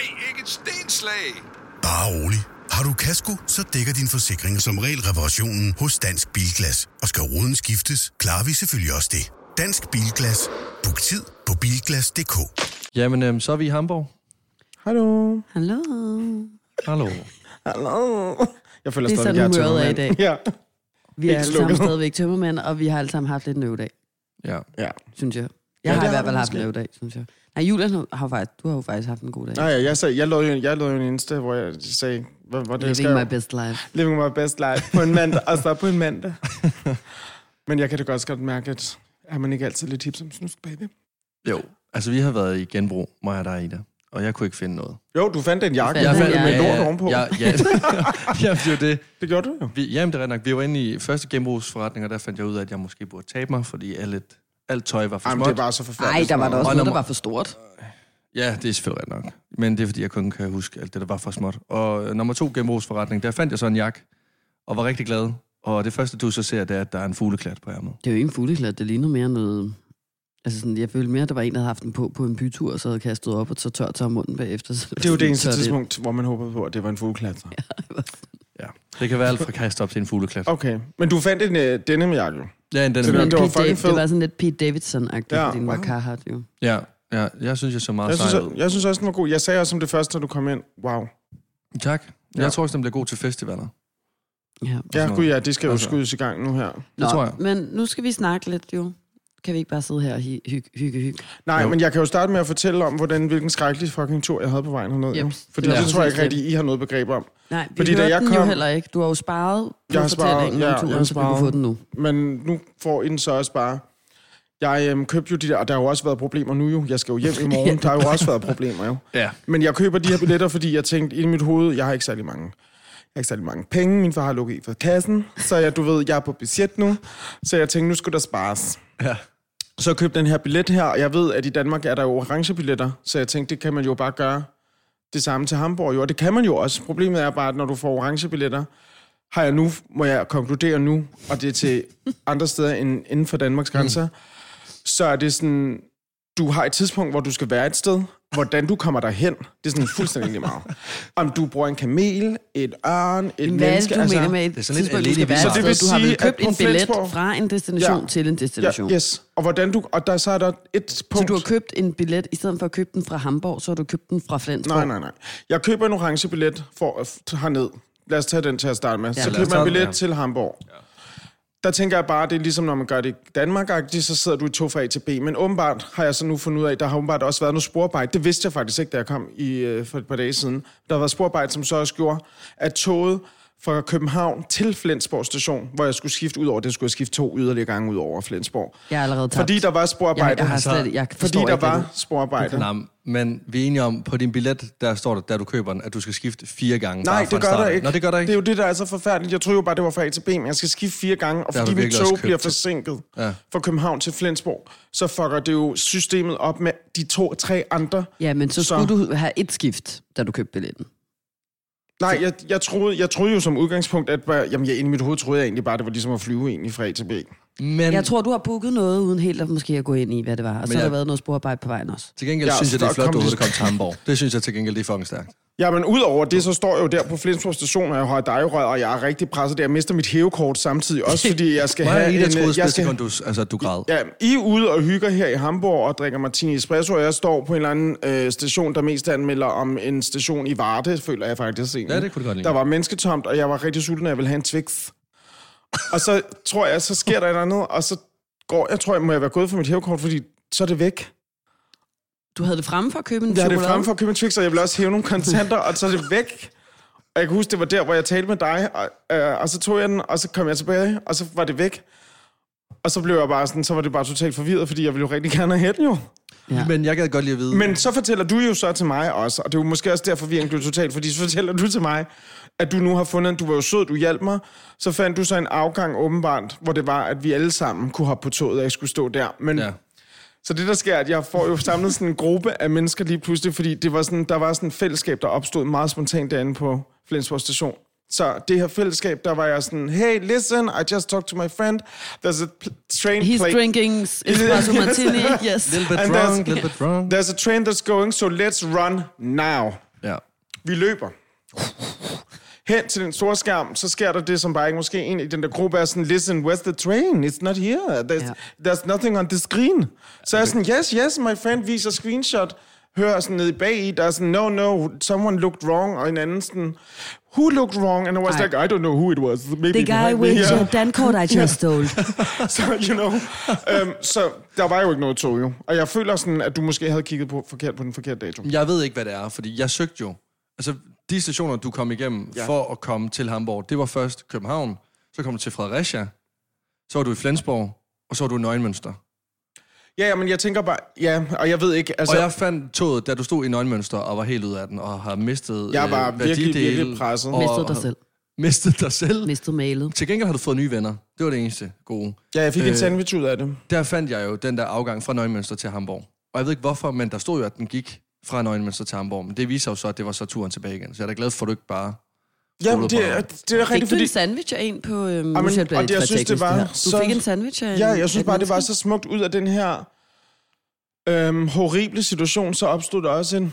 Nej, ikke et stenslag! Bare rolig. Har du kasko, så dækker din forsikring som regel reparationen hos Dansk Bilglas. Og skal ruden skiftes, klarer vi selvfølgelig også det. Dansk Bilglas. Book tid på bilglas.dk. Jamen, øhm, så er vi i Hamburg. Hallo. Hallo. Hallo. Hallo. Jeg føler Det er stadig, sådan, jeg er humøret er i tømmermand. dag. Ja. Vi er alle sammen stadigvæk tømmermænd, og vi har alle sammen haft lidt en øvedag, Ja. ja. synes jeg. Jeg Ja, ja, har det i hvert fald haft en øvedag, synes jeg. Nej, Julian har faktisk, du har jo faktisk haft en god dag. Nej, ja, jeg, sagde, jeg lavede jo jeg lavede jo en insta, hvor jeg sagde, hvor, hvor det jeg Living skrev, my best life. living my best life på en mandag, og så på en mandag. Men jeg kan da godt godt mærke, at er man ikke altid lidt hip som snusk, baby? Jo, altså vi har været i genbrug, mig og dig, Ida. Og jeg kunne ikke finde noget. Jo, du fandt en jakke fandt med, en med jakke. lort ovenpå. Ja, ja. jamen, det er det. Det gjorde du jo. Vi, jamen, det er ret nok. Vi var inde i første genbrugsforretning, og der fandt jeg ud af, at jeg måske burde tabe mig, fordi alt, alt tøj var for Jamen, småt. det bare så Nej, forfærdeligt. der var der også Og noget, der nummer- var for stort. Ja, det er selvfølgelig ret nok. Men det er, fordi jeg kun kan huske alt det, der var for småt. Og øh, nummer to genbrugsforretning, der fandt jeg så en jakke, og var rigtig glad. Og det første, du så ser, det er, at der er en fugleklat på ærmet. Det er jo ikke en fugleklat, det ligner mere noget... Altså sådan, jeg følte mere, at der var en, der havde haft den på på en bytur, og så havde kastet op, og så tørt sig om munden bagefter. Så Det er jo det eneste tidspunkt, hvor man håbede på, at det var en fugleklat. Ja. Det kan være alt fra kast op til en fugleklat. Okay, men du fandt en uh, denim-jakke. Ja, den er det var Men fucking fed. det var sådan lidt Pete Davidson-agtigt, Ja, fordi den var wow. Carhartt jo. Ja, ja, jeg synes, jeg så meget Jeg synes, jeg, jeg synes også, den var god. Jeg sagde også som det første, da du kom ind. Wow. Tak. Jeg Ja. tror også, den bliver god til festivaler. Ja. Ja, gud ja, det skal jo Altså. skydes i gang nu her. Nå, tror jeg. Men nu skal vi snakke lidt, jo. Kan vi ikke bare sidde her og hy- hygge, hygge, hygge? Nej, Jo. men jeg kan jo starte med at fortælle om, hvordan, hvilken skrækkelig fucking tur, jeg havde på vejen herned. Yep. jo. Fordi Det det, tror jeg ikke rigtig, I har noget begreb om. Nej, vi Fordi da hørte jeg den jo kom- heller ikke. Du har jo sparet på Jeg har sparet, ja, om jeg turen, har så vi kunne sparet. få den nu. Men nu får I den så også bare... Jeg øhm, købte jo de der, og der har jo også været problemer nu jo. Jeg skal jo hjem i morgen. Der har jo også været problemer jo. Ja. Men jeg køber de her billetter, fordi jeg tænkte i mit hoved, jeg har ikke særlig mange. Jeg har ikke særlig mange penge. Min far har lukket i for kassen. Så jeg, du ved, jeg er på budget nu. Så jeg tænkte, nu skulle der spares. Ja. Så købte den her billet her, og jeg ved, at i Danmark er der jo orange billetter. Så jeg tænkte, det kan man jo bare gøre det samme til Hamburg. Jo, og det kan man jo også. Problemet er bare, at når du får orange billetter, har jeg nu, må jeg konkludere nu, og det er til andre steder end inden for Danmarks grænser, mm. så er det sådan, du har et tidspunkt, hvor du skal være et sted, hvordan du kommer derhen, det er sådan fuldstændig lige meget. Om du bruger en kamel, et ørn, et Hvad menneske... du mener med det er et sådan lidt tidspunkt, du skal være Så et det vil Du har vel sige, købt en billet fra en destination Ja. til en destination. Ja, yes. Og hvordan du... Og der, så er der et Så punkt... du har købt en billet, i stedet for at købe den fra Hamburg, så har du købt den fra Flensborg? Nej, nej, nej. Jeg køber en orange billet for at herned. Lad os tage den til at starte med. Ja, så køber jeg en billet ja. til Hamburg. Der tænker jeg bare, det er ligesom når man gør det i danmark så sidder du i tog fra A til B. Men åbenbart har jeg så nu fundet ud af, der har åbenbart også været noget sporarbejde. Det vidste jeg faktisk ikke, da jeg kom i, øh, for et par dage siden. Der har været sporarbejde, som så også gjorde, at toget fra København til Flensborg station, hvor jeg skulle skifte ud over, det skulle jeg skifte to yderligere gange ud over Flensborg. Jeg er allerede tabt. Fordi der var sporarbejde. jeg har slet, jeg fordi der ikke, var du- sporarbejde. Nej, men vi er enige om, på din billet, der står der, da du køber den, at du skal skifte fire gange. Nej, bare fra det gør start der ikke. Nå, det gør der Det ikke. er jo det, der er så forfærdeligt. Jeg troede jo bare, det var fra A til B, men jeg skal skifte fire gange, og fordi mit tog bliver forsinket Ja. fra København til Flensborg, så fucker det jo systemet op med de to, tre andre. Ja, men så Så- skulle du have et skift, da du købte billetten. Nej, jeg, jeg, troede, jeg troede jo som udgangspunkt, at bare, jamen, jeg, inde i mit hoved troede jeg egentlig bare, det var ligesom at flyve egentlig fra A til B. Men Jeg tror, du har booket noget, uden helt at måske at gå ind i, hvad det var. Og så Men har jeg- der været noget sporarbejde på vejen også. til gengæld Ja, synes jeg, det er flot, kom du kom til Hamburg. Det synes jeg til gengæld, det er fucking stærkt. Ja, men udover det, så står jeg jo der på Flensborg station, og jeg har digerød, og jeg er rigtig presset der. Jeg mister mit hævekort samtidig, også fordi jeg skal have Ida en... troede jeg skal, du, altså, du græd. Ja, I er ude og hygger her i Hamburg og drikker martini espresso, og jeg står på en eller anden øh, station, der mest anmelder om en station i Varde, føler jeg faktisk. Egentlig. Ja, det kunne det godt ligne. Der var mennesketomt, og jeg var rigtig sulten, og jeg ville have en Twix. Og så tror jeg, så sker der et eller andet, og så går jeg, tror jeg, må jeg være gået for mit hævekort, fordi så er det væk. Du havde det fremme for at købe en Jeg har det chokolade? frem for at købe en Twix, og jeg vil også hæve nogle kontanter, og så er det væk. Og jeg kan huske, det var der, hvor jeg talte med dig, og, øh, og så tog jeg den, og så kom jeg tilbage, og så var det væk. Og så blev jeg bare sådan, så var det bare totalt forvirret, fordi jeg ville jo rigtig gerne have den jo. Ja. Men jeg gad godt lige at vide... Men så fortæller du jo så til mig også, og det er jo måske også derfor, vi blev totalt, fordi så fortæller du til mig, at du nu har fundet, du var jo sød, du hjalp mig, så fandt du så en afgang åbenbart, hvor det var, at vi alle sammen kunne hoppe på toget, og jeg skulle stå der. Men, Ja. Så det, der sker, er, at jeg får jo samlet sådan en gruppe af mennesker lige pludselig, fordi det var sådan, der var sådan et fællesskab, der opstod meget spontant derinde på Flensborg station. Så det her fællesskab, der var jeg sådan, hey, listen, I just talked to my friend. There's a train He's plate. drinking espresso martini, yes. Little bit And drunk, little bit drunk. There's a train that's going, so let's run now. Ja. Vi løber. Hen til den store skærm, så sker der det, som bare ikke måske en i den der gruppe er sådan, listen, where's the train? It's not here. There's, Ja. there's nothing on the screen. Så jeg er sådan, yes, yes, my friend viser screenshot, hører sådan nede bag i, der er sådan, no, no, someone looked wrong, og en anden sådan, who looked wrong? And I was Ej. like, I don't know who it was. Maybe The guy with here. your dankort I just stole. så, you know. um, så der var jo ikke noget tog, jo. Og jeg føler sådan, at du måske havde kigget på, forkert på den forkerte dato. Jeg ved ikke, hvad det er, fordi jeg søgte jo. Altså, de stationer, du kom igennem Ja. for at komme til Hamburg, det var først København, så kom du til Fredericia, så var du i Flensborg, og så var du i Nøgenmønster. Ja, ja, men jeg tænker bare, ja, og jeg ved ikke, altså... Og jeg fandt toget, da du stod i Nøgenmønster og var helt ud af den, og har mistet Jeg var øh, virkelig, virkelig presset. Og, Mistet dig selv. Mistet dig selv. Mistet mailet. Til gengæld har du fået nye venner. Det var det eneste gode. Ja, jeg fik øh, en sandwich ud af det. Der fandt jeg jo den der afgang fra Nøgenmønster til Hamburg. Og jeg ved ikke hvorfor, men der stod jo, at den gik fra Nøgenmønster til Hamburg. Men det viser jo så, at det var så turen tilbage igen. Så jeg er da glad for, at du ikke bare... Jamen, det, er- det er Fik rigtigt, du fordi... en sandwich af en på... Øhm, Jamen, og det, jeg synes, det var Du så- fik en sandwich af Ja, jeg synes bare, det var så smukt ud af den her øhm, horrible situation, så opstod der også en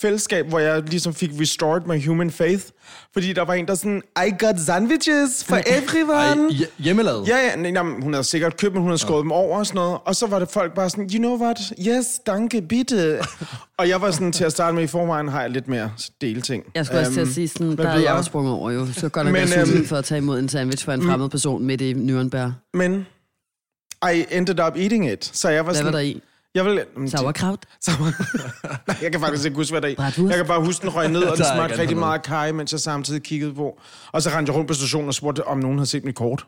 fællesskab, hvor jeg ligesom fik restored my human faith. Fordi der var en, der sådan, I got sandwiches for Ej, everyone. hje- hjemmelavet. Ja, ja, nej, nej, men hun havde sikkert købt, men hun havde skåret dem over og sådan noget. Og så var det folk bare sådan, you know what, yes, danke, bitte. og jeg var sådan, til at starte med i forvejen, har jeg lidt mere dele ting. Jeg skulle også til at Øhm, sige, sådan, der er jeg også sprunget over jo. Så godt nok Men, sulten øhm, for at tage imod en sandwich fra en fremmed person midt i Nürnberg. Men I ended up eating it. Så jeg var Hvad sådan... var der i? Jeg vil, Sauerkraut? Nej, jeg kan faktisk ikke huske, hvad der er i. Jeg kan bare huske, den røg ned, og er smagte rigtig meget kaj, mens jeg samtidig kiggede på. Og så rendte jeg rundt på stationen og spurgte, om nogen havde set mit kort.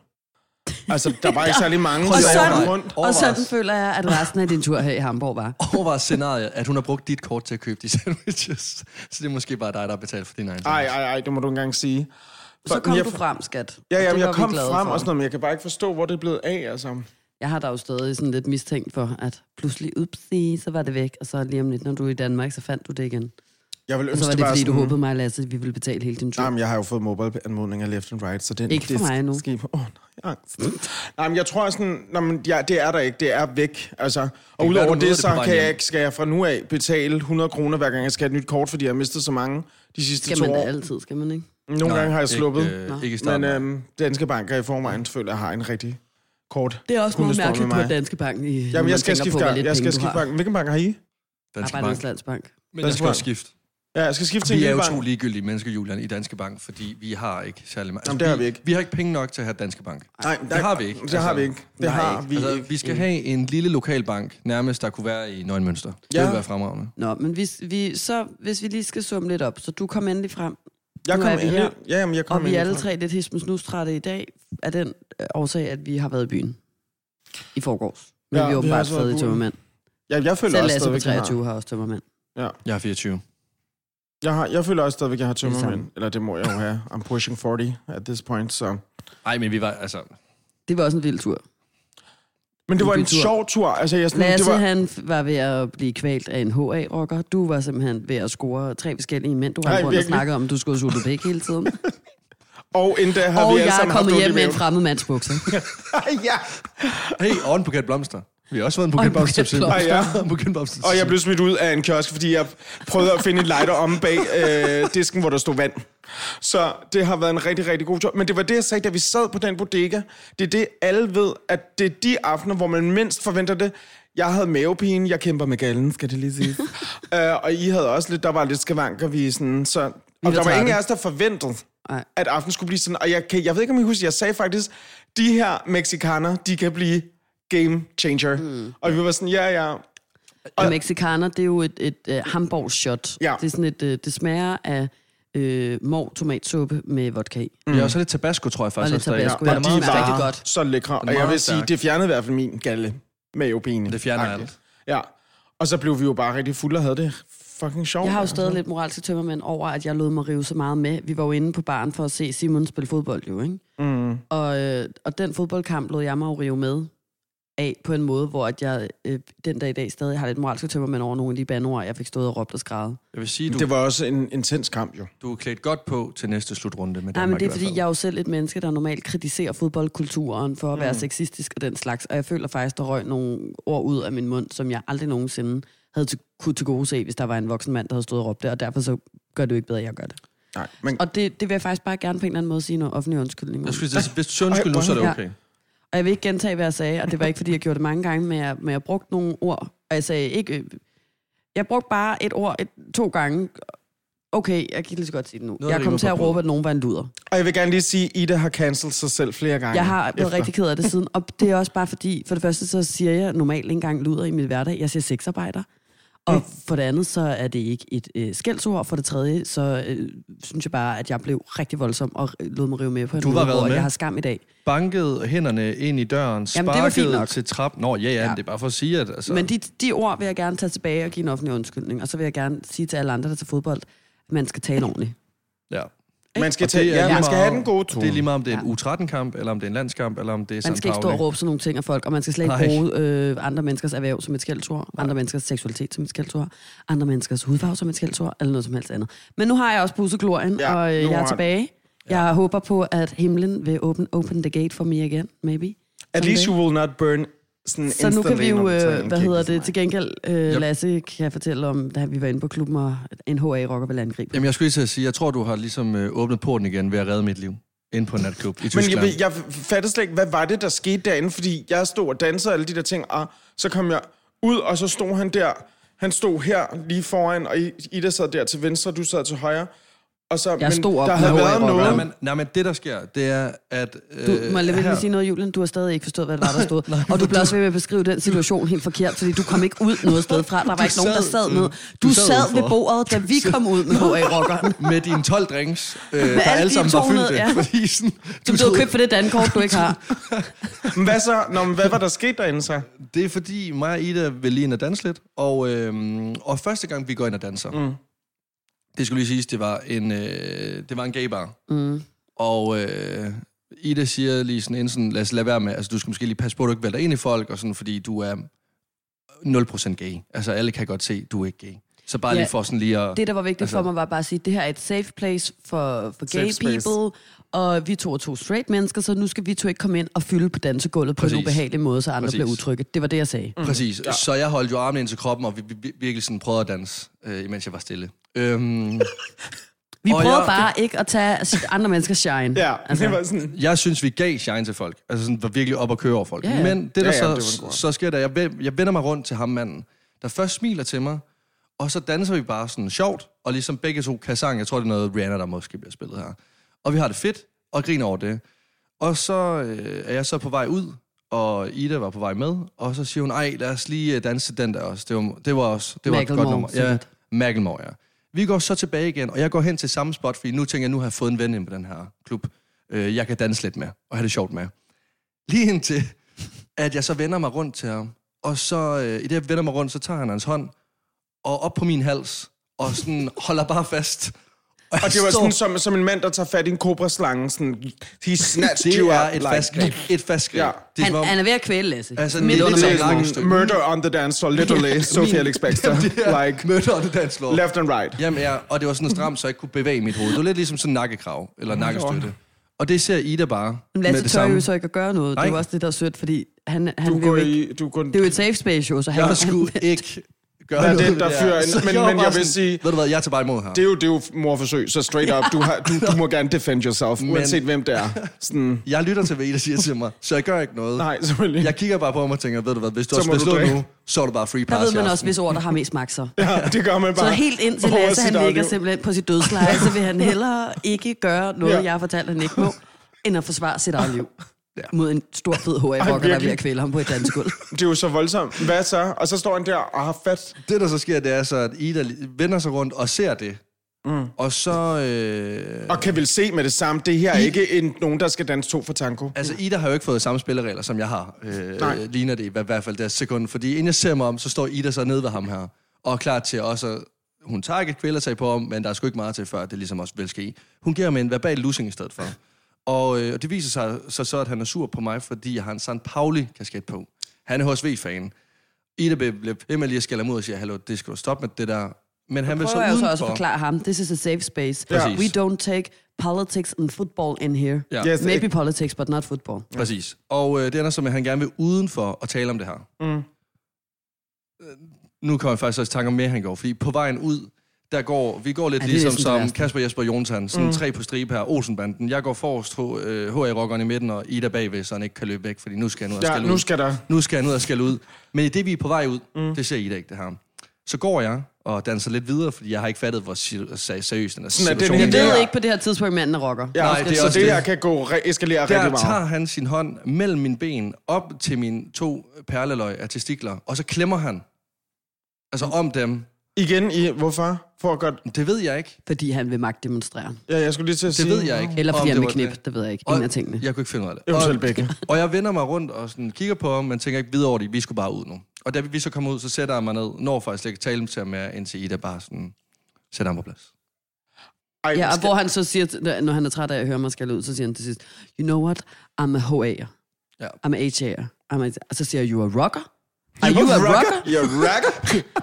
Altså, der var ikke særlig mange, Og så sådan- rundt. Og sådan føler jeg, at resten af din tur her i Hamburg var. Overvej scenariet, at hun har brugt dit kort til at købe de sandwiches. Så det er måske bare dig, der har betalt for din egen Ej, sandwich. ej, ej, det må du ikke engang sige. Så For- kom jeg, du frem, skat. Ja, ja, jeg kom frem for. og sådan noget, men jeg kan bare ikke forstå, hvor det er blevet af, altså. Jeg har da jo stadig sådan lidt mistænkt for, at pludselig, upsi, så var det væk, og så lige om lidt, når du er i Danmark, så fandt du det igen. Jeg vil Og ønske, så var det, fordi du sådan- håbede mig, Lasse, at vi ville betale hele din tur. Nej, men jeg har jo fået mobile-anmodninger left and right, så den... Ikke for det mig nu. Skib. Åh, oh, nej, angst. nej, men jeg tror sådan... Nej, men ja, det er der ikke. Det er væk. Altså, og udover du det, møder så det kan jeg, skal jeg fra nu af betale 100 kroner, hver gang jeg skal have et nyt kort, fordi jeg har mistet så mange de sidste Skal to man da år. altid, skal man ikke? Nogle Nej, gange har jeg ikke, sluppet. øh, ikke i men øhm, Danske Bank er i forvejen, føler jeg, har en rigtig kort. Det er også med mærkeligt på. Danske Bank. I, Jamen, jeg skal skifte, på, bank. jeg skal skifte har. bank. Hvilken bank har I? Danske Bank. Landsbank. Men jeg skal også skifte. Ja, jeg skal skifte til Vi en er ny jo bank. to ligegyldige mennesker, Julian, i Danske Bank, fordi vi har ikke særlig meget. Jamen, det har vi ikke. Vi har ikke penge nok til at have Danske Bank. Nej, Det har vi ikke. Det har Altså, vi ikke. Det nej, har vi Altså, ikke. vi skal have en lille lokalbank, nærmest der kunne være i Nøgenmønster. Det Ja. ville være fremragende. Nå, men hvis vi, så, hvis vi lige skal summe lidt op, så du kom endelig frem, Jeg nu kom er vi ind- her. Ja, jamen, jeg kom og vi er alle tre lidt hismens nustrætte i dag, af den øh, årsag, at vi har været i byen i forgårs. Men Ja, ja, vi er åbenbart stadig tømmermænd. Ja, jeg føler Selv også Lasse på stadigvæk, jeg har- 23 har også tømmermænd. Jeg er 24. Jeg, har, jeg føler også stadigvæk, at jeg har er tømmermænd. Eller det må jeg jo have. I'm pushing 40 at this point, så... Nej, men vi var, altså... Det var også en vild tur. Men det En var en bytur. sjov tur. Altså, jeg sådan, det Lasse, var, han var ved at blive kvalt af en HA-rocker. Du var simpelthen ved at score tre forskellige mænd. Du har rundt og snakket om, at du skulle sutte pæk hele tiden. og endda har og vi alle jeg er kommet hjem med en fremmed mands bukser. ja. Hey, og en buket blomster. Vi har også fået en Og en buket blomster buket til. Ah, ja. en Og jeg blev smidt ud af en kiosk, fordi jeg prøvede at finde et lighter om bag øh, disken, hvor der stod vand. Så det har været en rigtig, rigtig god tur. Men det var det, jeg sagde, da vi sad på den bodega. Det er det, alle ved, at det er de aftener, hvor man mindst forventer det. Jeg havde mavepine, jeg kæmper med gallen, skal det lige sige. uh, og I havde også lidt, der var lidt skavanker, vi sådan, så... Og var der var ingen af os, der forventede, at aften skulle blive sådan. Og jeg, kan, jeg ved ikke, om I husker, jeg sagde faktisk, de her mexikanere, de kan blive game changer. Mm. Og vi var sådan, ja, ja, Og mexikaner, det er jo et, et uh, Hamburg shot. Ja. Det, er sådan et, uh, det smager af uh, mor tomatsuppe med vodka i. Vi har også lidt tabasco, tror jeg faktisk. Og lidt tabasco, ja. er de stærk. rigtig godt. så lækre. Og jeg vil sige, det fjernede i hvert fald min galle mavepine. Det fjerner Agtigt. alt. Ja. Og så blev vi jo bare rigtig fulde og havde det fucking sjovt. Jeg har jo altså. stadig lidt moralske tømmermænd over, at jeg lod mig rive så meget med. Vi var jo inde på baren for at se Simon spille fodbold, jo, ikke? Mm. Og, øh, og den fodboldkamp lod jeg mig jo rive med af på en måde, hvor at jeg øh, den dag i dag stadig har lidt moralske tømmermænd over nogle af de banord, jeg fik stået og råbt og skrevet. Jeg vil sige, du, Det var også en intens kamp, jo. du er klædt godt på til næste slutrunde med Nej, Danmark. men det er fordi, jeg er jo selv et menneske, der normalt kritiserer fodboldkulturen for at være Mm. sexistisk og den slags. Og jeg føler faktisk, der røg nogle ord ud af min mund, som jeg aldrig nogensinde havde til, kunne til gode se, hvis der var en voksen mand, der havde stået og råbt det. Og derfor så gør det jo ikke bedre, at jeg gør det. Nej, men Og det, det vil jeg faktisk bare gerne på en eller anden måde sige noget offentlig undskyldning. Jeg skulle sige, hvis du undskyld nu, så er det Ja. Og jeg vil ikke gentage, hvad jeg sagde, og det var ikke, fordi jeg gjorde det mange gange, men jeg, men jeg brugte nogle ord, og jeg sagde ikke... øh, Jeg brugte bare et ord et, to gange. Okay, jeg kan lige så godt sige det nu. Noget jeg kom til at råbe, at nogen var en luder. og jeg vil gerne lige sige, at Ida har cancelled sig selv flere gange. Jeg har blevet efter. rigtig ked af det siden, og det er også bare fordi, for det første så siger jeg normalt ikke engang luder i mit hverdag. Jeg siger sexarbejder. Og Mm. for det andet, så er det ikke et øh, skældsord. For det tredje, så øh, synes jeg bare, at jeg blev rigtig voldsom og lod mig rive med på en Du var måde, hvor med? jeg har skam i dag. Bankede hænderne ind i døren, Jamen, det var fint sparkede nok. til trappen. Nå, ja, ja, Ja. ja, det er bare for at sige, at... Altså, Men de, de ord vil jeg gerne tage tilbage og give en offentlig undskyldning. Og så vil jeg gerne sige til alle andre, der til fodbold, at man skal tale ordentligt. ja. Man skal, tage, ja, man skal have den gode tone. Det er lige meget, om det er en Ja. U13-kamp, eller om det er en landskamp, eller om det er Man San skal ikke stå og råbe sådan nogle ting af folk, og man skal slet ikke bruge øh, andre menneskers erhverv som et skældsord, andre menneskers seksualitet som et skældsord, andre menneskers hudfarve som et skældsord, eller noget som helst andet. Men nu har jeg også pusset glorien, Ja, og øh, jeg er tilbage. Jeg håber på, at himlen vil open, open the gate for me again, maybe. At least you will not burn sådan Så nu kan vi jo, øh, en hvad hedder det, til gengæld, øh, Lasse kan jeg fortælle om, da vi var inde på klubben, og NHA rocker vil angribe. Jamen, jeg skulle lige til at sige, jeg tror, du har ligesom øh, åbnet porten igen ved at redde mit liv. Inde på en natklub i Men Tyskland. jeg, jeg fattede slet ikke, hvad var det, der skete derinde? Fordi jeg stod og dansede og alle de der ting, og så kom jeg ud, og så stod han der. Han stod her lige foran, og I- Ida sad der til venstre, du sad til højre. Og så, Jeg stod op der med havde HA været noget... Nej, men, nej, men det, der sker, det er, at... Øh, Du, må jeg lade med her- sige noget, Julian? Du har stadig ikke forstået, hvad det var, der stod. og du bliver også ved med at beskrive den situation helt forkert, fordi du kom ikke ud noget sted fra. Der var Du ikke nogen, der sad, sad øh, ned. du Du sad sad ved bordet, da vi kom ud med HA-rockeren. med dine 12 drinks, øh, der alle sammen var 200, fyldte. ja. Fordi sådan, Som du har købt for det dankort, du ikke har. Men hvad så? Nå, men hvad var der sket derinde så? Det er fordi mig og Ida vil lige ind og danse lidt. Og, øhm, og første gang, vi går ind og danser, mm. Det skulle lige siges, det var en, øh, det var en gay bar. Mm. Og øh, Ida siger lige sådan, sådan, lad os lade være med, altså du skal måske lige passe på, at du ikke vælter ind i folk, og sådan, fordi du er 0% gay. Altså alle kan godt se, du er ikke gay. Så bare Ja, lige for sådan lige at... Det, der var vigtigt Altså- for mig, var bare at sige, at det her er et safe place for, for gay people, og vi to er to straight mennesker, så nu skal vi to ikke komme ind og fylde på dansegulvet på Præcis. en ubehagelig måde, så andre Præcis. bliver utrygge. Det var det, jeg sagde. Præcis. Ja. Så jeg holdt jo armene ind til kroppen, og vi, vi, vi virkelig sådan prøvede at danse, øh, imens jeg var stille. Øhm, Vi Og prøvede jeg- bare ikke at tage andre menneskers shine. Ja, Altså, det var sådan... jeg synes, vi gav shine til folk. Altså sådan, var virkelig op at køre over folk. Ja, ja. Men det, der Ja, ja, så, det så sker der, jeg, jeg vender mig rundt til ham manden, der først smiler til mig, og så danser vi bare sådan sjovt, og ligesom begge to kan sang. Jeg tror, det er noget Rihanna, der måske bliver spillet her. Og vi har det fedt, og griner over det. Og så øh, er jeg så på vej ud, og Ida var på vej med, og så siger hun, ej, lad os lige øh, danse den der også. Det var, det var også det var et godt nummer. Ja. Macklemore, ja. Vi går så tilbage igen, og jeg går hen til samme spot, fordi nu tænker jeg, nu har jeg fået en ven ind på den her klub. Øh, jeg kan danse lidt med, og have det sjovt med. Lige indtil, at jeg så vender mig rundt til ham, og så øh, i det, jeg vender mig rundt, så tager han hans hånd, og op på min hals, og sådan holder bare fast. Og det var sådan som, som en mand, der tager fat i en kobraslange. Sådan, he snatched Det you er up. et fast greb. Et fast greb. Ja. Det han, om, han er ved at kvæle Lasse. Altså, Midt det er under Det er sådan, murder on the dance floor, literally. Sophie Alex Baxter. Like, mødte og det danslår. left and right. Jamen ja, og det var sådan stramt, så jeg ikke kunne bevæge mit hoved. Det var lidt ligesom sådan en nakkekrav, eller nakkestøtte. Og det ser Ida bare Men med Lasse det tør jo så ikke at gøre noget. Det er jo Nej. også det, der er sødt, fordi han, han Du vil jo går ikke... i... Du går, Det er jo et safe space, jo, så han... Jeg skulle ikke gøre Der er noget det, der ved fyrer en- Så men- jeg men bare jeg vil sådan, sige- Ved du hvad, jeg tager bare imod her. det er jo, det er jo morforsøg, så straight up. Du, har, du, du må gerne defend yourself, Men- uanset hvem det er. Sådan, Jeg lytter til, hvad Ida siger til mig, så jeg gør ikke noget. nej, selvfølgelig. Jeg kigger bare på ham og tænker, ved du hvad, hvis du Så drikke. nu, så er du bare free Der pass ved i man også, hvis ord, der har mest magt så. Ja, det gør man Så bare. helt ind til Lasse, han ligger simpelthen på sit dødsleje, så vil han hellere ikke gøre noget, jeg har fortalt, han ikke må, end at forsvare sit eget liv. Ja. Mod en stor fed HA-rocker, der er at kvæle ham på et dansegulv. Det er jo så voldsomt. Hvad så? Og så står han der og har fat. Det, der så sker, det er så, at Ida vender sig rundt og ser det. Mm. Og så... Øh, Og kan vel se med det samme, det her er ikke en, nogen, der skal danse to for tango. Altså, Ida har jo ikke fået samme spilleregler, som jeg har. Nej. Øh, ligner det i hver- hvert fald det sekund. Fordi inden jeg ser mig om, så står Ida så nede ved ham her. Og er klar til også... Hun tager ikke et kvælertag på ham, men der er sgu ikke meget til, før det ligesom også vil ske. Hun giver mig en verbal losing i stedet for. Og, øh, og det viser sig så, så, at han er sur på mig, fordi jeg har en San Pauli-kasket på. Han er HSV-fan. Ida bliver ved med lige at skælde ham ud og siger, hallo, det skal du stoppe med det der. Men han vil så Prøver jeg jo så også at udenfor... forklare ham, this is a safe space. Præcis. We don't take politics and football in here. Ja. Yes, Maybe politics, but not football. Præcis. Og øh, det ender som, at han gerne vil udenfor at tale om det her. Mm. Øh, Nu kommer jeg faktisk også i tanke om mere, han går. Fordi på vejen ud, der går, vi går lidt Ja, ligesom som. Kasper Jesper Jonsen, sådan mm. tre på stribe her, Olsenbanden. Jeg går forrest, HA-rockeren i midten, og Ida bagved, så han ikke kan løbe væk, fordi nu skal han ud og Ja, skal nu ud. skal der... Nu skal han ud og skal ud. Men i det, vi er på vej ud, mm. det ser Ida ikke, det her. Så går jeg og danser lidt videre, fordi jeg har ikke fattet, hvor seriøst den er situation. Jeg Det ved er- ikke på det her tidspunkt, manden er rocker. Ja, Nej, det er så også det det. her kan gå re- eskalere rigtig Der meget. tager han sin hånd mellem mine ben, op til mine to perleløg af testikler, og så klemmer han. Altså om dem. Igen i... Hvorfor? For at gøre... Det ved jeg ikke. Fordi han vil magtdemonstrere. Ja, jeg skulle lige til at Det sige... ved jeg ikke. Eller fordi om han det vil var knippe. det. Det ved jeg ikke. Og Ingen af tingene. Jeg kunne ikke finde ud af det. Eventuelt Og- begge. Og jeg vender mig rundt og sådan kigger på ham, men tænker ikke videre over det. Vi skulle bare ud nu. Og da vi så kommer ud, så sætter jeg mig ned. Når faktisk ikke tale til ham mere, indtil Ida bare sådan sætter ham på plads. Ej, Ja, og skal- hvor han så siger, til- når han er træt af at høre mig skal ud, så siger han til sidst, you know what, I'm a HA'er. Ja. I'm a HA'er. I'm a, og så siger jeg, you a rocker? Are you a rocker? You're a rocker?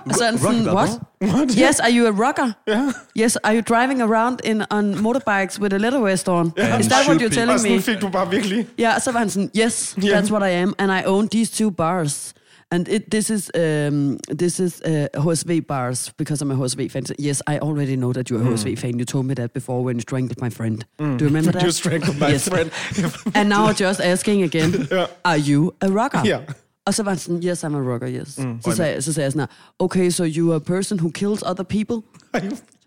Og så er han sådan, what? What? Yes, are you a rocker? Ja. Yes, are you driving around in on motorbikes with a leather vest on? Is that what you're telling Og me? fik du bare virkelig... Ja, og så var han sådan, yes, Ja. that's what I am, and I own these two bars. And it, this is um, this is uh, HSV bars because I'm a HSV fan. So, yes, I already know that you're a HSV fan. You told me that before when you strangled my friend. Do you remember that? You strangled my Yes. friend. And now I'm just asking again, Ja. are you a rocker? Ja. Og så var han sådan, yes, I'm a rocker, yes. Mm. Så, sagde, så sagde jeg sådan her, okay, so you are a person who kills other people? Ej,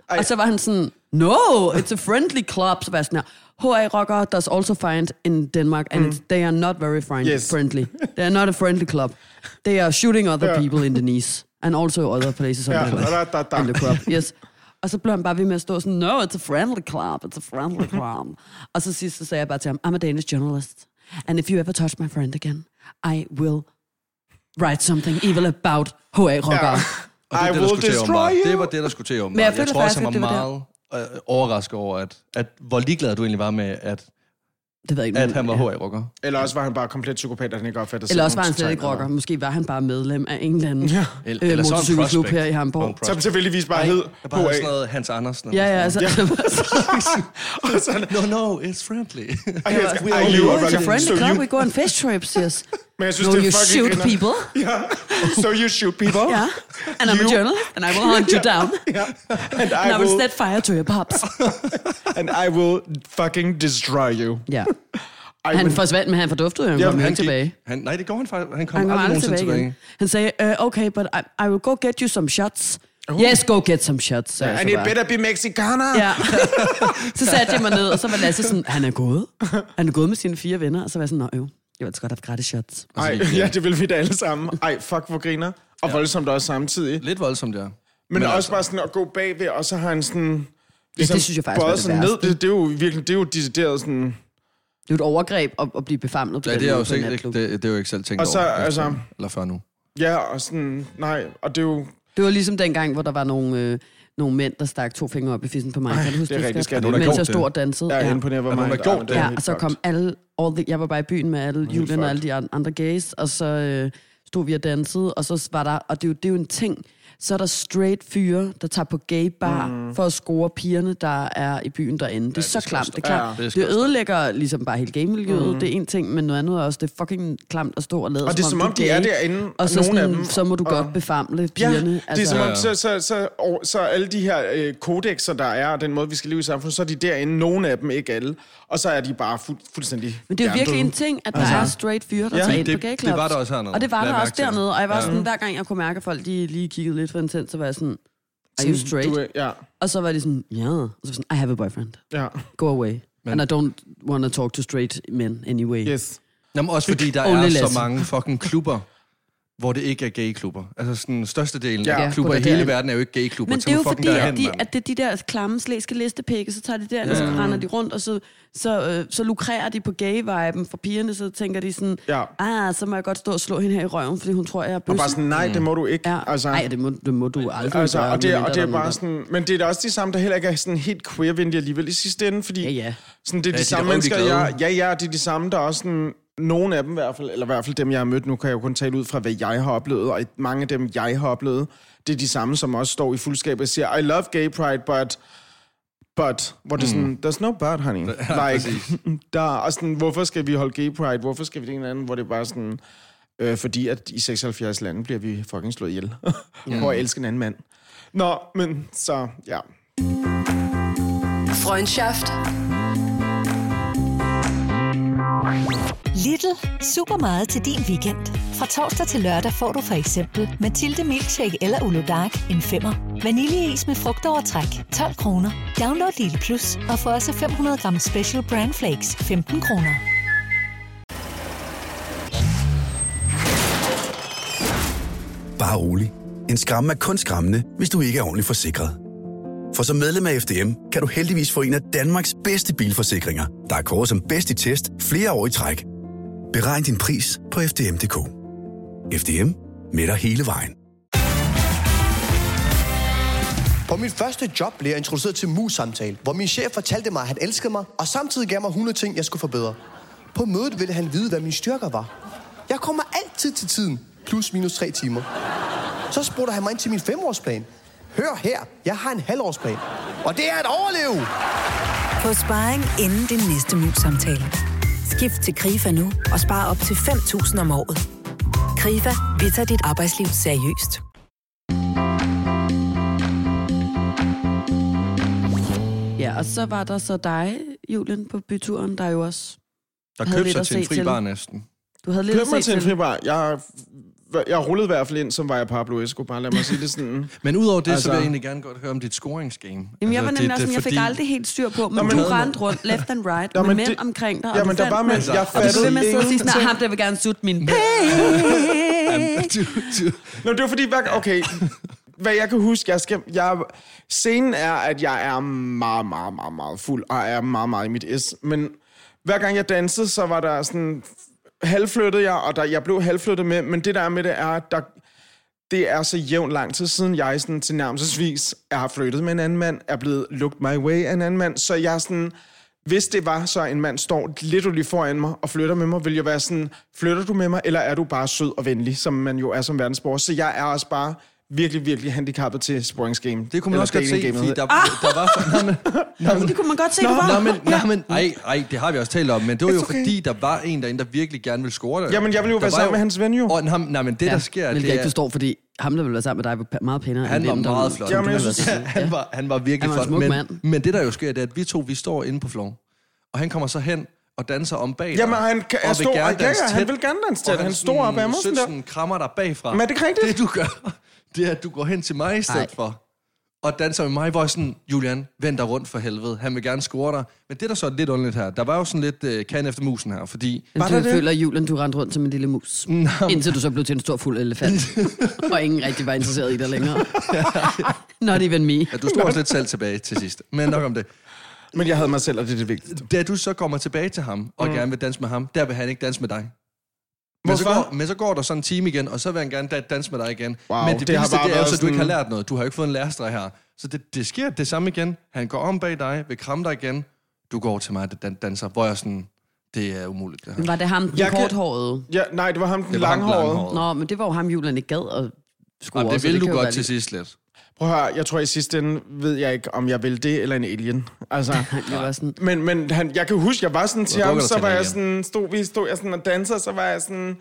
ej. Og så var han sådan, no, it's a friendly club. Så var jeg sådan her, HA Rocker does also find in Denmark, and it's, they are not very friend, Yes. friendly. They are not a friendly club. They are shooting other Ja. people in the knees, and also other places on Ja, the, da, da, da. in the club. Yes. Og så blev han bare ved med at stå sådan, no, it's a friendly club, it's a friendly club. og så sidst så sagde jeg bare til ham, I'm a Danish journalist, and if you ever touch my friend again, I will write something evil about HA Rocker. Ja. Og det, I er det, der will skulle til destroy åbenbart. you. Det var det, der skulle til. Men jeg jeg, føler tror også, han var at det meget øh, overrasket over, at, at hvor ligeglad du egentlig var med, at, Det ved jeg ikke. at han var ja. HA-rocker. Eller også var han bare komplet psykopat, at han ikke opfattede Eller også var han slet ikke rocker. Måske var han bare medlem af en eller anden Ja. Eller, øh, eller så en motorcykelklub prospect. her i Hamburg. Som tilfældigvis bare hed der bare HA. sådan noget Hans Andersen. Ja, ja, altså. Og sådan, No, no, it's friendly. Are it's a rocker. friendly So club. you- We go on fish trips, yes. Men jeg synes, No, det er you fucking shoot griner. people. Ja. So you shoot people. Yeah. And I'm You- a journalist, and I will hunt you down. Ja. And And I I will set fire to your pops. and I will fucking destroy you. Ja. Ej, Han men- forsvandt, men han forduftede jo. Han kom jo ikke tilbage. Han, nej, det går han faktisk. Han kom, Han kom aldrig aldrig nogensinde tilbage tilbage. Han sagde, uh, okay, but I, I will go get you some shots. Yes, go get some shots, jeg And it better be Mexicaner. Ja. så satte jeg mig ned, og så var Lasse sådan, han er gået. Han er gået med sine fire venner, og så var jeg sådan, nå jo, jeg vil altså godt have gratis shots. Ej, ja, det vil vi da alle sammen. Ej, fuck, hvor griner. Og ja. voldsomt også samtidig. Lidt voldsomt, ja. Men, Men også altså- bare sådan at gå bagved, og så har han sådan... Ligesom det synes jeg faktisk var det sig ned. Det, det, er jo virkelig, det er jo decideret sådan... Det er jo et overgreb at, at blive befamlet på Ja, det er jo ikke, det, det er jo ikke selv tænkt Og så, over. altså- efter- Eller før nu. Ja, og sådan... Nej, og det er jo... Det var ligesom dengang, hvor der var nogle, øh, nogle mænd, der stak to fingre op i fissen på mig. Ej, kan du huske det er rigtigt, skal Mens jeg stod det? og dansede. Jeg er ja. imponeret, hvor Er der nogen, meget... der gjort det? Ja, og så kom alle, all the, jeg var bare i byen med alle Julian og alle de an- andre gays, og så øh, stod vi og dansede, og så var der, og det er, jo, det er jo en ting, så er der straight fyre, der tager på gay bar mm. for at score pigerne, der er i byen derinde. Det er så klamt, det er klart. Ja, det det, det ødelægger ligesom bare hele game-miljøet, mm. det er en ting, men noget andet er også, det er fucking klamt at stå og lade, Og det er som om, de er derinde, og så, nogle af sådan, dem, så må du og- godt befamle Ja, pigerne. det er altså, som om, Ja, så, ja. så, så, og, så alle de her øh, kodexer, der er, og den måde, vi skal leve i samfundet, så er de derinde, nogle af dem, ikke alle. Og så er de bare fu- fuldstændig Men det er jo virkelig en ting, at der Altså. er straight fyre, der Ja, tager ind det- på gay det var der også hernede. Og det var der også det. dernede. Og jeg var Ja. sådan, hver gang jeg kunne mærke, at folk de lige kiggede lidt for intens, så var jeg sådan, are you straight? Du, er- ja, Og så var de sådan, ja. Og så var jeg sådan, I have a boyfriend. ja, Go away. Men- And I don't want to talk to straight men anyway. yes. Jamen også fordi der Only er så mange fucking klubber, hvor det ikke er gay-klubber. Altså sådan størstedelen Ja. af Ja, klubber i der hele verden er jo ikke gay-klubber. Men det er jo fordi, derhen, at, de, at det er de der klamme slæske listepikke, så tager de der, og så render de rundt, og så, så, øh, så lukrerer de på gay-viben for pigerne, så tænker de sådan, Ja. ah, så må jeg godt stå og slå hende her i røven, fordi hun tror, jeg er Og bøsse. bare sådan, nej, det må du ikke. Ja. Altså, Ej, det må, det må du aldrig altså, gøre. og, det, og det er bare sådan, men det er da også de samme, der heller ikke er sådan helt queer-venlige alligevel i sidste ende, fordi Ja, ja. Sådan, det er Ja, de de samme mennesker, jeg, ja, ja, det er de samme, der er også sådan, nogle af dem i hvert fald, eller i hvert fald dem, jeg har mødt, nu kan jeg jo kun tale ud fra, hvad jeg har oplevet, og mange af dem, jeg har oplevet, det er de samme, som også står i fuldskab og siger, I love gay pride, but, but, hvor det er sådan, there's no but, honey. like, der, og sådan, hvorfor skal vi holde gay pride, hvorfor skal vi det eller andet, hvor det er bare sådan, øh, fordi at i 76 lande bliver vi fucking slået ihjel, for at elske en anden mand. Nå, men så, ja. Freundschaft. Little Super meget til din weekend. Fra torsdag til lørdag får du for eksempel Mathilde Milkshake eller Ulo Dark en femmer. Vaniljeis med frugtovertræk 12 kroner. Download Lille Plus og få også 500 gram Special Brand Flakes 15 kroner. Bare rolig. En skræmme er kun skræmmende, hvis du ikke er ordentligt forsikret. For som medlem af FDM kan du heldigvis få en af Danmarks bedste bilforsikringer, der er kåret som bedst i test flere år i træk. Beregn din pris på FDM.dk. FDM med dig hele vejen. På mit første job blev jeg introduceret til mus-samtale, hvor min chef fortalte mig, at han elskede mig, og samtidig gav mig 100 ting, jeg skulle forbedre. På mødet ville han vide, hvad mine styrker var. Jeg kommer altid til tiden, plus minus tre timer. Så spurgte han mig ind til min femårsplan. Hør her, jeg har en halvårsplan. Og det er at overleve! Få sparring inden din næste mus-samtale. Skift til KRIFA nu og spar op til 5.000 om året. KRIFA, vi tager dit arbejdsliv seriøst. Ja, og så var der så dig, Julian, på byturen, der jo også... Der Havde købte sig til en se fri til. bar næsten. Du havde lidt Køb at mig se til en fribar. Jeg, jeg rullede i hvert fald ind, som var jeg Pablo Escobar. Lad mig sige det sådan. Men udover det, altså, Altså- så vil jeg egentlig gerne godt høre om dit scoringsgame. Jamen, jeg altså, var nemlig også sådan, jeg fik aldrig helt styr på, men, men- du rendte rundt left and right Nå, med mænd det- omkring dig, og Jamen, der var mænd. jeg Og du ved fattede med at sidde og sige ingenting. "Ah, ham der vil gerne sutte min Nå, det var fordi, okay, hvad jeg kan huske, jeg skal, jeg, scenen er, at jeg er meget, meget, meget, meget fuld, og er meget, meget i mit S. Men hver gang jeg dansede, så var der sådan, halvflyttede jeg, og der, jeg blev halvflyttet med, men det der er med det er, at der, det er så jævnt lang tid siden, jeg sådan tilnærmelsesvis er har flyttet med en anden mand, er blevet looked my way af en anden mand, så jeg sådan, hvis det var så en mand står lidt foran mig og flytter med mig, vil jeg være sådan, flytter du med mig, eller er du bare sød og venlig, som man jo er som verdensborger. Så jeg er også bare virkelig, virkelig handicappet til sporingsgame. det kunne man Eller også godt se, fordi der, der var... For, nej, men, nej, men, Det kunne man godt se, du var. Nå, men, nej, men, ej, ej, det har vi også talt om, men det var jo okay. fordi, der var en derinde, der virkelig gerne ville score dig. Jamen, jeg ville jo Der være sammen med hans ven, jo. Og, ham, nej, men det, der sker, Hvilket det jeg ikke er, forstår, fordi ham, der ville være sammen med dig, var meget pænere han end var dem, der meget flot. Jamen, jeg synes- han, var, han var virkelig Han var flot. Men, mand. men det, der jo sker, det er, at vi to, vi står inde på floor. Og han kommer så hen og danser om bag dig, Jamen, han kan- og jeg vil står- gerne ja, ja, danse han vil gerne danse og tæt. Han står op ad mig der. sådan krammer dig bagfra. Men er det ikke rigtigt? Det, du gør, det er, at du går hen til mig i stedet Ej. for. Og danser med mig, hvor jeg sådan, Julian, vend dig rundt for helvede. Han vil gerne score dig. Men det, der så er lidt underligt her, der var jo sådan lidt uh, kan efter musen her, fordi... Men Var du det? føler, Julian, du rendte rundt som en lille mus. Indtil du så blev til en stor fuld elefant. og ingen rigtig var interesseret i dig længere. Not even me. Ja, du stod også lidt selv tilbage til sidst. Men nok om det. Men jeg havde mig selv, og det er det vigtigste. Da du så kommer tilbage til ham, og mm. gerne vil danse med ham, der vil han ikke danse med dig. Men så, går, men så går der sådan en time igen, og så vil han gerne da- danse med dig igen. Wow, men det, det har vildeste, bare det er jo, været så du ikke har lært noget. Du har jo ikke fået en lærestreg her. Så det, det sker det samme igen. Han går om bag dig, vil kramme dig igen. Du går over til mig, der dan- danser, hvor jeg sådan, det er umuligt det her. Var det ham, den Jeg kan- korthårede? Ja, nej, det var ham, den Det var ham, den langhårede. langhårede. Nå, men det var jo ham, Julian ikke gad at score. Og det så vil du kan godt til lidt- sidst lidt. Prøv at høre, jeg tror i sidste ende, ved jeg ikke, om jeg vil det eller en alien. Altså, Det var sådan, men, men han, jeg kan huske, jeg var sådan til ham, så var jeg sådan, stod, vi stod jeg sådan og dansede, så var jeg sådan,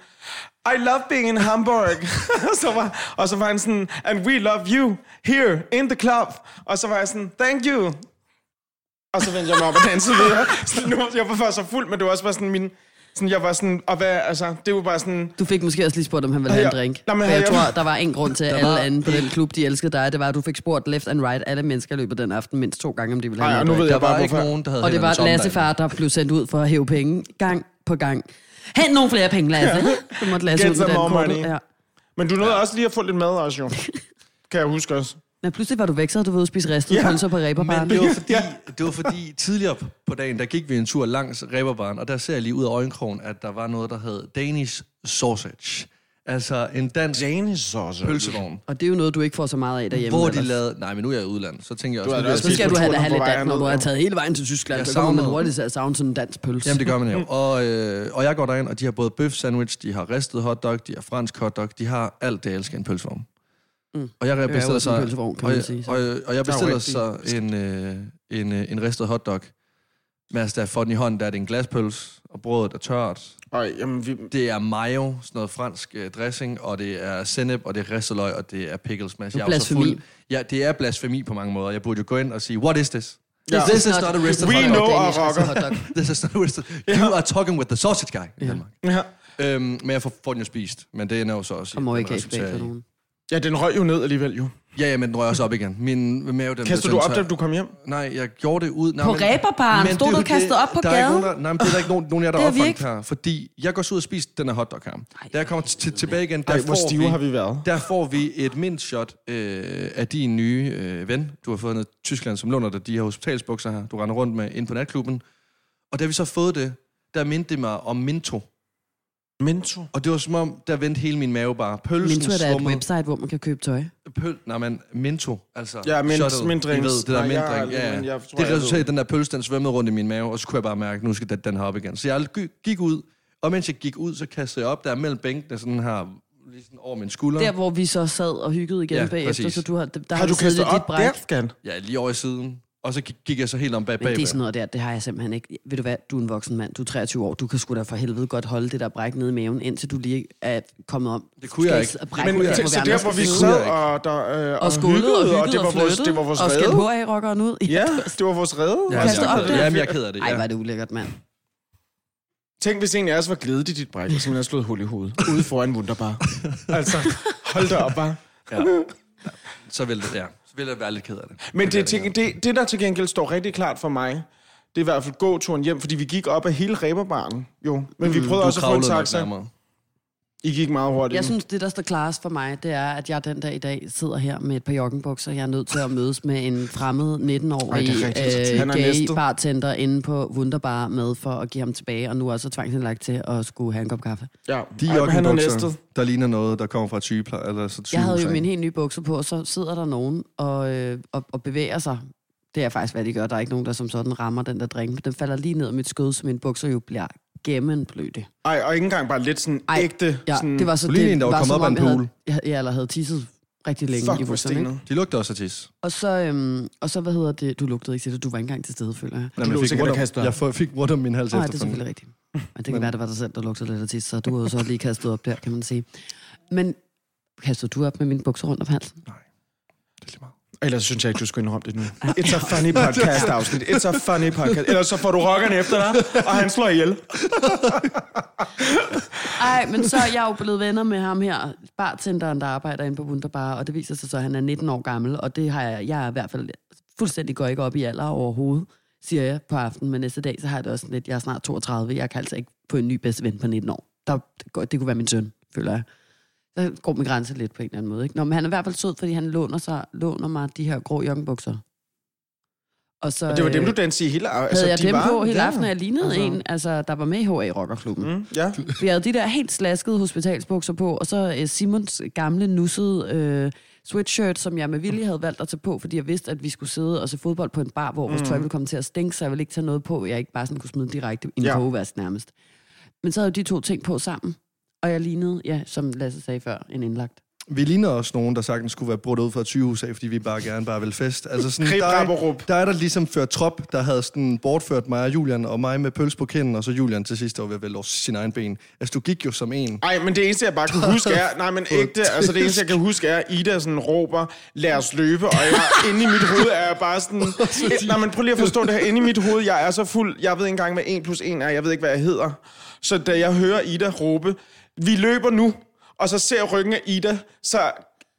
I love being in Hamburg. så var, og så var han sådan, and we love you here in the club. Og så var jeg sådan, thank you. Og så vendte jeg mig op og dansede videre. Så nu, jeg var først så fuld, men det var også bare sådan min... Sådan, jeg var sådan, og hvad, altså, det var bare sådan... du fik måske også lige spurgt, om han ville have en Ja. drink. Nå, men For jeg jeg- tror, der var en grund til, at Der alle var- andre på den klub, de elskede dig. Det var, at du fik spurgt left and right alle mennesker løbet den aften mindst to gange, om de ville have Ej, og en nu drink. ved Der jeg bare, var ikke nogen, der havde Og det var Lasse far, der blev sendt ud for at hæve penge gang på gang. Hent nogle flere penge, Lasse. Du måtte Lasse Get ud med den more kortet. money. Ja. Men du nåede også lige at få lidt mad også, jo. Kan jeg huske også. Men pludselig var du væk, så havde du ved at spise ristet Ja. pølser på reberbaren. Men det var, fordi, det var fordi tidligere på dagen, der gik vi en tur langs Reberbaren, og der ser jeg lige ud af øjenkrogen, at der var noget, der hed Danish Sausage. Altså en dansk Danish sauce. pølsevogn. Og det er jo noget, du ikke får så meget af derhjemme. Hvor de ellers. lavede... Nej, men nu er jeg i udlandet, så tænker jeg også... Du også jeg Så skal du have, have lidt vej dans, når du har taget hele vejen til Tyskland. Jeg så kommer man hurtigt til at savne sådan en dansk pølse. Jamen, det gør man jo. Og, øh, og jeg går derind, og de har både bøf sandwich, de har ristet hotdog, de har fransk hotdog, de har alt det, jeg elsker en pølsevogn. Mm. Og jeg er bestiller så, pølsevogn, kan og, man jeg- sige, så. og, og, og jeg Der er bestiller så en, øh, en, øh, en ristet hotdog. Men altså, da jeg får den i hånden, der er det en glaspøls, og brødet er tørt. Og, jamen, vi, Det er mayo, sådan noget fransk øh, dressing, og det er sennep, og det er risseløg, og det er pickles. Men Det er jeg så blasfemi. fuld- Ja, det er blasfemi på mange måder. Jeg burde jo gå ind og sige, what is this? Ja. This is not a wristed We hot dog. know our rocker. hotdog. This is not a wristed. You are talking with the sausage guy i Danmark. ja. Øhm, men jeg får, får den jo spist. Men det ender jo så også... Og må ikke have nogen. Ja, den røg jo ned alligevel jo. Ja, ja, men den røg også op igen. Min mave, den Kaster du op, da du kom hjem? Nej, jeg gjorde det ud... Nej, På Reeperbaren? men Stod det er du jo og kastede det- op på der er ikke gaden? nogen, der, nej, men det er der ikke nogen, nogen af jer, der opfandt her. Fordi jeg går så ud og spiser den her hotdog her. Da jeg kommer til, tilbage igen, der Ej, hvor får stive vi, har vi været. Der får vi et mint shot øh, af din nye øh, ven. Du har fået noget Tyskland, som låner dig de her hospitalsbukser her, du render rundt med ind på natklubben. Og da vi så fået det, der mindte det mig om Minto. Minto. Og det var som om, der vendte hele min mave bare. Pølsen Minto er da et website, hvor man kan købe tøj. Pøl, nej, men Minto, altså. Ja, mint- shuttle. mintdrinks. I ved, det der Nej, jeg har mintdrink. aldrig, Ja, men ja. jeg tror, det jeg resulterede i, den der pølse, den svømmede rundt i min mave, og så kunne jeg bare mærke, at nu skal den, den her op igen. Så jeg gik ud, og mens jeg gik ud, så kastede jeg op der mellem bænkene, sådan her, lige sådan over min skulder. Der, hvor vi så sad og hyggede igen Ja, bagefter, præcis. så du har, der Har du siddet kastet op bræk. der, skan? Ja, lige over i siden. Og så gik, jeg så helt om bag Men det er bagved. sådan noget der, det har jeg simpelthen ikke. Ved du hvad, du er en voksen mand, du er 23 år, du kan sgu da for helvede godt holde det der bræk nede i maven, indtil du lige er kommet om. Det kunne jeg ikke. brække Men ud, så, så der, hvor vi sad og, der, øh, og skålede og hyggede og det var og vores, det var vores og skældte redde. på af rockeren ud. Ja, det var vores redde. Ja, Kaste jeg, op der. Jamen, jeg er ked af det. Ej, Ja. var det ulækkert, mand. Tænk, hvis en af os var glædet i dit bræk, og simpelthen havde slået hul i hovedet. Ude foran Wunderbar. altså, hold da op bare. Ja. Så ville det, ja. Ville jeg være lidt ked af det. Men det, det, det, det, der til gengæld står rigtig klart for mig, det er i hvert fald gåturen hjem, fordi vi gik op af hele Reberbaren, jo. Men vi prøvede Du også at få en nok taxa. nærmere. I gik meget hurtigt. Jeg synes, det der står klarest for mig, det er, at jeg den dag i dag sidder her med et par joggenbukser. Jeg er nødt til at mødes med en fremmed 19-årig Ej, er øh, er gay bartender inde på Wunderbar med for at give ham tilbage, og nu også tvangsindlagt til at skulle have en kop kaffe. ja. De er næstet. der ligner noget, der kommer fra sygepleje, eller så Jeg havde jo min helt nye bukser på, og så sidder der nogen og, øh, og, og bevæger sig. Det er faktisk, hvad de gør. Der er ikke nogen, der som sådan rammer den der drink. Den falder lige ned af mit skød, så mine bukser jo bliver gennembløde. Ej, og ikke engang bare lidt sådan Ej, ægte. Ja, sådan, det var så det en, der var kommet op af en jeg pool. Havde, ja, eller havde tisset rigtig længe Fuck, i hvor bukserne. ikke? De lugter også af tis. Og så, øhm, og så, hvad hedder det, du lugtede ikke til det, du var ikke engang til stede, føler jeg. Nej, men jeg fik rundt og om-. Jeg fik rundt om min hals Nej, det er selvfølgelig rigtigt. Men det kan være, det var dig selv, der lugtede lidt af tis, så du havde jo så lige kastet op der, kan man sige. Men kastede du op med mine bukser rundt om halsen? Det er lige meget. Ellers synes jeg ikke, du skulle indrømme det nu. It's a funny podcast afsnit. It's a funny podcast. Ellers så får du rockeren efter dig, og han slår ihjel. Ej, men så er jeg jo blevet venner med ham her, bartenderen, der arbejder inde på Wunderbar, og det viser sig så, at han er 19 år gammel, og det har jeg, jeg er i hvert fald fuldstændig går ikke op i alder overhovedet, siger jeg på aftenen, men næste dag, så har jeg det også lidt, jeg er snart 32, jeg kan altså ikke få en ny bedste ven på 19 år. Der, det kunne være min søn, føler jeg. Så går min grænse lidt på en eller anden måde. Ikke? Nå, men han er i hvert fald sød, fordi han låner, sig, låner mig de her grå joggingbukser. Og, så, Og det var dem, øh, du dansede i hele altså, havde jeg de dem var på hele der. aftenen, jeg lignede Altså. altså. en, altså, der var med i HA Rockerklubben. Mm, ja. Vi havde de der helt slaskede hospitalsbukser på, og så øh, Simons gamle nussede øh, sweatshirt, som jeg med vilje havde valgt at tage på, fordi jeg vidste, at vi skulle sidde og se fodbold på en bar, hvor vores tøj ville komme til at stinke, så jeg ville ikke tage noget på, jeg ikke bare sådan kunne smide direkte i en Ja. ja. nærmest. Men så havde de to ting på sammen, og jeg lignede, ja, som Lasse sagde før, en indlagt. Vi ligner også nogen, der sagtens skulle være brudt ud fra et sygehus af, fordi vi bare gerne bare vil fest. Altså sådan, der, er, der er der ligesom ført trop, der havde sådan bortført mig og Julian, og mig med pøls på kinden, og så Julian til sidst var ved at vælge over sin egen ben. Altså, du gik jo som en. Ej, men det eneste, jeg bare kan huske er... Nej, men ægte, altså det eneste, jeg kan huske er, Ida sådan råber, lad os løbe, og jeg, inde i mit hoved er jeg bare sådan... Nej, men prøv lige at forstå det her. Inde i mit hoved, jeg er så fuld... Jeg ved ikke engang, hvad 1 plus 1 er. Jeg ved ikke, hvad jeg hedder. Så da jeg hører Ida råbe, vi løber nu, og så ser jeg ryggen af Ida, så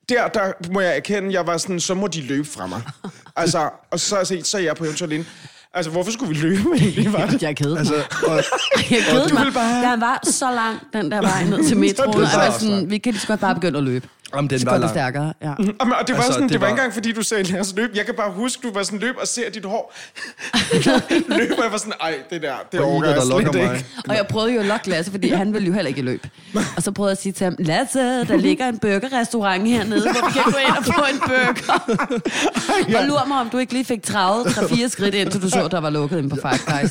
der, der må jeg erkende, jeg var sådan, så må de løbe fra mig. Altså, og så, så, så er jeg på eventuelt ind. Altså, hvorfor skulle vi løbe egentlig, var det? Jeg kedede Altså, mig. og, Jeg kedede du mig. bare- Den var så lang, den der vej ned til metroen. og jeg var sådan, vi kan lige så godt bare begynde at løbe. Jamen, den Det var lang. stærkere, ja. Jamen, og det var, Altså, sådan, det, det var var- ikke engang, fordi du sagde, lad os løbe. Jeg kan bare huske, du var sådan løb og ser dit hår. løb, og jeg var sådan, ej, det der, det Og overgår jeg slet mig. ikke. Og jeg prøvede jo at lokke Lasse, fordi han ville jo heller ikke løbe. Og så prøvede jeg at sige til ham, Lasse, der ligger en burgerrestaurant hernede, hvor vi kan gå ind og få en burger. Og lur mig, om du ikke lige fik travet 3-4 skridt ind, til du så, der var lukket inde på Five Guys.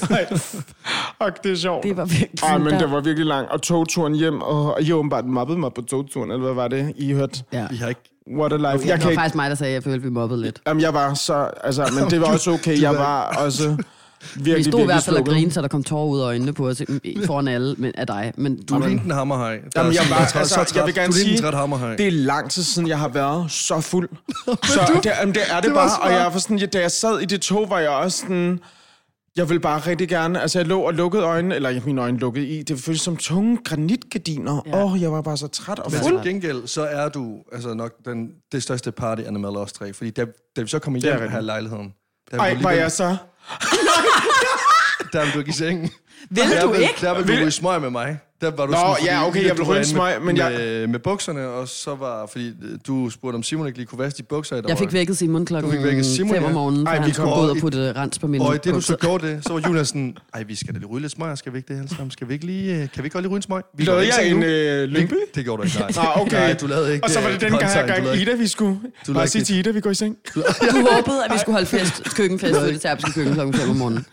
Fuck, det er sjovt. Det var virkelig Ej, men der. det var virkelig lang. Og togturen hjem, og I åbenbart mobbet mig på togturen, eller hvad var det, I hørte? Ja. Vi har ikke... What a life. Ja, Jeg det kan var ikke... faktisk mig, der sagde, at jeg følte, at vi mobbede lidt. Jamen, jeg var så... Altså, men det var også okay. Jeg var også... Vi virkelig, stod i hvert fald og grinede, så der kom tårer ud af øjnene på os foran alle men, af dig. Men Du lignede en hammerhaj. Jamen, er jeg, var, er altså, så træt. jeg vil gerne sige, det er lang tid siden, jeg har været så fuld. så det, jamen, det er det, Det bare, og jeg var sådan, ja, da jeg sad i det tog, var jeg også sådan, jeg vil bare rigtig gerne, altså jeg lå og lukkede øjnene, eller mine øjne lukkede i, det føltes som tunge granitgardiner. Åh, Ja. oh, jeg var bare så træt og Men fuld. til gengæld, så er du altså nok den, det største party animal os tre. Fordi da, da vi så kommer Det er hjem her i lejligheden, der Ej, du var jeg så? Der vil du ikke i seng. Vil der du vil, ikke? Der vil du ryge smøg med mig. Der var du Nå, ja, okay, jeg vil inde smøg, med, men jeg- med, med bukserne, og så var, fordi øh, du spurgte, om Simon ikke lige kunne vaske de bukser i dag. Jeg fik vækket Simon klokken Du fik vækket Simon, 5 om ja. morgenen, for Ej, vi kom- ud og putte rens på min Og i det, du så gjorde det, så var Julian sådan, ej, vi skal da lige ryge lidt smøg, skal vi ikke det sammen? Skal vi ikke lige, øh, kan vi ikke godt lige ryge en smøg? Vi går Lavede ikke jeg en øh, lyngby? Det, det gjorde du ikke, nej. Ah, okay. Nej, du lavede ikke Og så var øh, det den gang, gang Ida, vi skulle Du bare sige til Ida, vi går i seng. Du håbede, at vi skulle holde fest, køkkenfest ved det terpiske køkken klokken 5 om morgenen.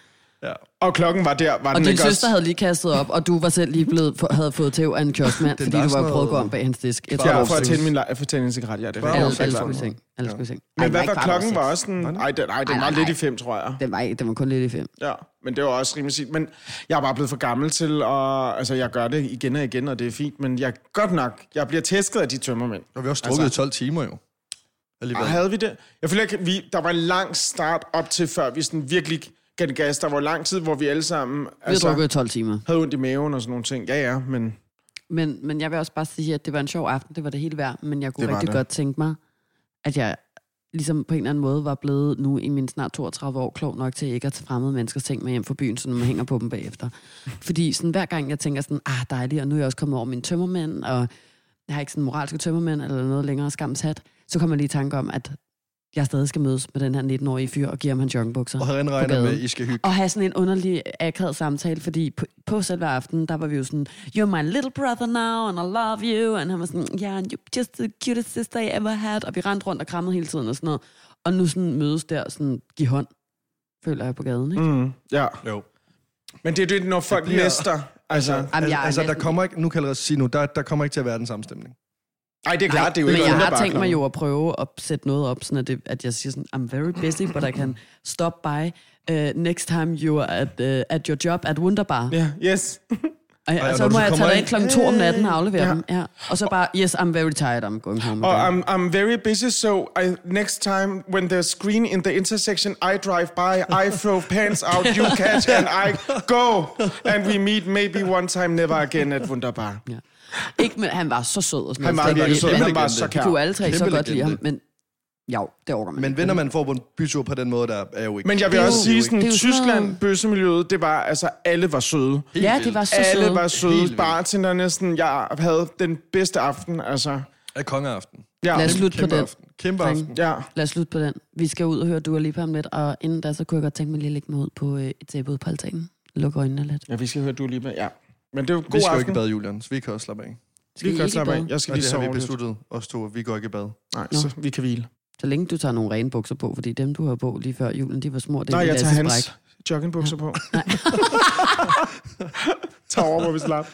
Ja. Og klokken var der, var Og den din ikke søster også? havde lige kastet op, og du var selv lige blevet, for, havde fået tæv af en kioskmand, fordi var du var prøvet at gå om bag hans disk. Jeg tror, Ja, det for var at tænde min lej- for at tænde en cigaret, ja, det er rigtigt. alle, alle skulle i seng. Alle skulle i seng. Ej, Men hvad var klokken? Var også den, nej, den Ej, var nej, lidt i fem, tror jeg. Den var, den var kun lidt i fem. Ja, men det var også rimelig sygt. Men jeg er bare blevet for gammel til, og altså, jeg gør det igen og igen, og det er fint. Men jeg godt nok, jeg bliver tæsket af de tømmermænd. Og vi har også drukket Altså- i 12 timer jo. Alligevel. Og havde vi det? Jeg føler ikke, vi, der var en lang start op til, før vi sådan virkelig gav det gas. Der var lang tid, hvor vi alle sammen Vi altså, drukket i 12 timer. havde ondt i maven og sådan nogle ting. Ja, ja, men Men, men jeg vil også bare sige, at det var en sjov aften. Det var det hele værd. Men jeg kunne rigtig det. godt tænke mig, at jeg ligesom på en eller anden måde var blevet nu i mine snart 32 år klog nok til ikke at tage fremmede menneskers ting med hjem fra byen, så man hænger på dem bagefter. Fordi sådan, hver gang jeg tænker sådan, ah dejligt, og nu er jeg også kommet over mine tømmermænd, og jeg har ikke sådan moralske tømmermænd eller noget længere skams hat, så kommer jeg lige i tanke om, at jeg stadig skal mødes med den her 19-årige fyr og give ham hans joggingbukser. Og han regner med, at I skal hygge. Og have sådan en underlig akavet samtale, fordi på, på selve aften, der var vi jo sådan, you're my little brother now, and I love you, og han var sådan, yeah, and you're just the cutest sister I ever had, og vi rendte rundt og krammede hele tiden og sådan noget. Og nu sådan mødes der, sådan, give hånd, føler jeg på gaden, ikke? mm, ja. Jo. Men det er det, når folk bliver- næster. Altså, Jamen, Altså, jeg er altså der kommer ikke, nu kan jeg sige nu, der, der kommer ikke til at være den samme stemning. Ej, det er klart, det er jo men ikke jeg har tænkt mig jo at prøve at sætte noget op, sådan at, det, at jeg siger sådan, I'm very busy, but I can stop by uh, next time you are at, uh, at your job at Wunderbar. Ja, yes. Og, og og når så må jeg tage dig ind- klokken to om natten og aflevere Ja. dem. Ja. Og så bare, yes, I'm very tired, I'm going home. Og. I'm, I'm very busy, so I, next time when there's screen in the intersection, I drive by, I throw pants out, you catch, and I go. And we meet maybe one time, never again at Wunderbar. Ja. Ikke, men han var så sød og sådan Han var virkelig sød, han var så Vi kær. kunne alle tre så godt lide ham, men jo, det overgår man. Men venner man får på en bytur på den måde, der er jo ikke. Men jeg vil er også sige, er sådan, Tyskland, bøssemiljøet, det var, altså, alle var søde. Ja, det var så Alle søde. var Helt søde. Bartenderne, sådan, jeg havde den bedste aften, altså. Af kongeaften. Ja, Lad os slutte på Kæmpe den. aften. Kæmpe aften. ja. Lad os slutte på den. Vi skal ud og høre Dua Lipa om lidt, og inden da, så kunne jeg godt tænke mig lige at lægge mig ud på øh, et tæppe ud på altanen. Lukke øjnene lidt. ja, vi skal høre du lige med, ja. Men det er jo Vi god skal jo ikke aften. i bad, Julian, så vi kan også slappe af. Skal Vi kan slappe af. Jeg skal Og lige det har vi lidt. besluttet, os to, vi går ikke i bad. Nej, Nå. så vi kan hvile. Så længe du tager nogle rene bukser på, fordi dem, du har på lige før julen, de var små. Det er Nej, jeg tager Lasses hans joggingbukser på. Tag over, hvor vi slap.